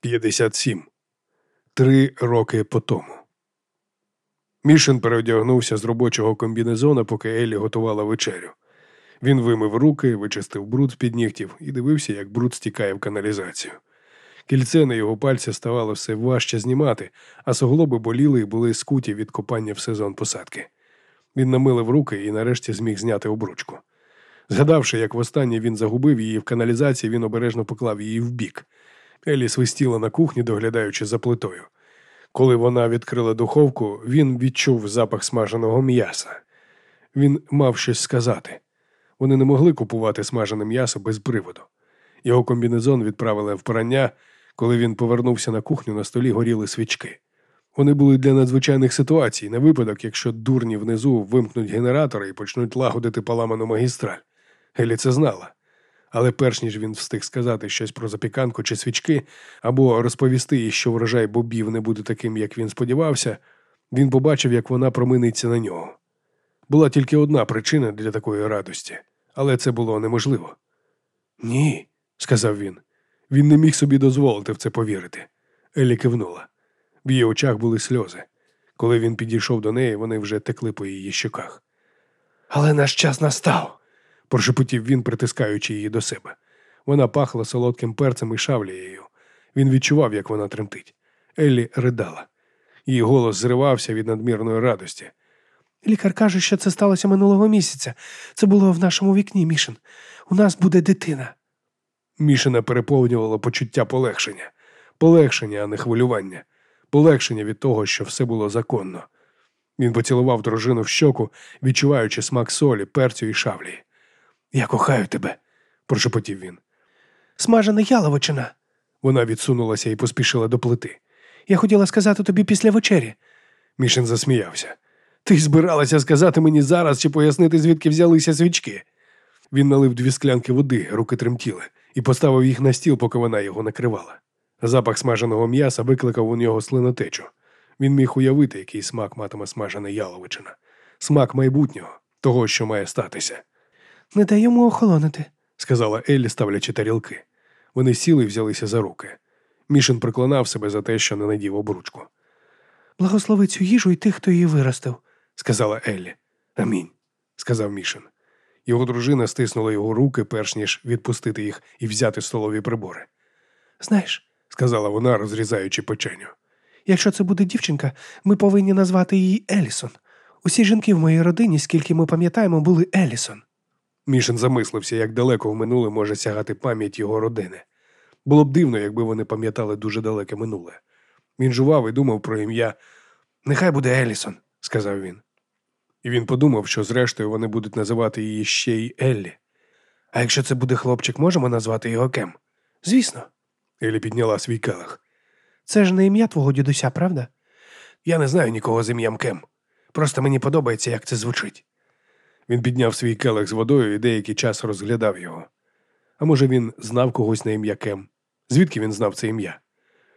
57. Три роки по тому. Мішин переодягнувся з робочого комбінезона, поки Еллі готувала вечерю. Він вимив руки, вичистив бруд з під нігтів і дивився, як бруд стікає в каналізацію. Кільце на його пальці ставало все важче знімати, а суглоби боліли і були скуті від копання в сезон посадки. Він намилив руки і нарешті зміг зняти обручку. Згадавши, як востаннє він загубив її в каналізації, він обережно поклав її вбік. Елі свистіла на кухні, доглядаючи за плитою. Коли вона відкрила духовку, він відчув запах смаженого м'яса. Він мав щось сказати. Вони не могли купувати смажене м'ясо без приводу. Його комбінезон відправили в порання. Коли він повернувся на кухню, на столі горіли свічки. Вони були для надзвичайних ситуацій, на випадок, якщо дурні внизу вимкнуть генератори і почнуть лагодити поламану магістраль. Елі це знала. Але перш ніж він встиг сказати щось про запіканку чи свічки, або розповісти їй, що врожай бобів не буде таким, як він сподівався, він побачив, як вона проминиться на нього. Була тільки одна причина для такої радості, але це було неможливо. Ні, сказав він. Він не міг собі дозволити в це повірити. Елі кивнула. В її очах були сльози. Коли він підійшов до неї, вони вже текли по її щоках. Але наш час настав, прошепотів він, притискаючи її до себе. Вона пахла солодким перцем і шавлією. Він відчував, як вона тремтить. Еллі ридала. Її голос зривався від надмірної радості. Лікар каже, що це сталося минулого місяця. Це було в нашому вікні, Мішин. У нас буде дитина. Мішина переповнювало почуття полегшення, полегшення, а не хвилювання, полегшення від того, що все було законно. Він поцілував дружину в щоку, відчуваючи смак солі, перцю і шавлі. Я кохаю тебе, прошепотів він. Смажена яловичина. Вона відсунулася і поспішила до плити. Я хотіла сказати тобі після вечері. Мішин засміявся. Ти збиралася сказати мені зараз чи пояснити, звідки взялися свічки. Він налив дві склянки води, руки тремтіли, і поставив їх на стіл, поки вона його накривала. Запах смаженого м'яса викликав у нього слинотечу. Він міг уявити, який смак матиме смажена яловичина. Смак майбутнього, того, що має статися. Не дай йому охолонити, сказала Еллі, ставлячи тарілки. Вони сіли і взялися за руки. Мішин приклонав себе за те, що не надів обручку. Благослови цю їжу і тих, хто її виростив, сказала Еллі. Амінь, сказав Мішин. Його дружина стиснула його руки, перш ніж відпустити їх і взяти столові прибори. Знаєш, сказала вона, розрізаючи печеню. Якщо це буде дівчинка, ми повинні назвати її Елісон. Усі жінки в моїй родині, скільки ми пам'ятаємо, були Елісон. Мішин замислився, як далеко в минуле може сягати пам'ять його родини. Було б дивно, якби вони пам'ятали дуже далеке минуле. Він жував і думав про ім'я. Нехай буде Елісон, сказав він. І він подумав, що зрештою вони будуть називати її ще й Еллі. А якщо це буде хлопчик, можемо назвати його Кем? Звісно. Еллі підняла свій келих. Це ж не ім'я твого дідуся, правда? Я не знаю нікого з ім'ям Кем. Просто мені подобається, як це звучить. Він підняв свій келих з водою і деякий час розглядав його. А може, він знав когось на ім'я Кем? Звідки він знав це ім'я?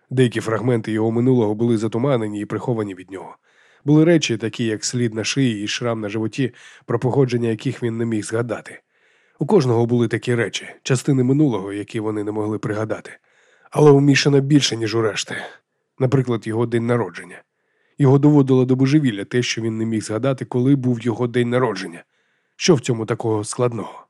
Деякі фрагменти його минулого були затуманені і приховані від нього. Були речі, такі як слід на шиї і шрам на животі, про походження яких він не міг згадати. У кожного були такі речі, частини минулого, які вони не могли пригадати. Але у Мішана більше, ніж у решти. Наприклад, його день народження. Його доводило до божевілля те, що він не міг згадати, коли був його день народження. Що в цьому такого складного?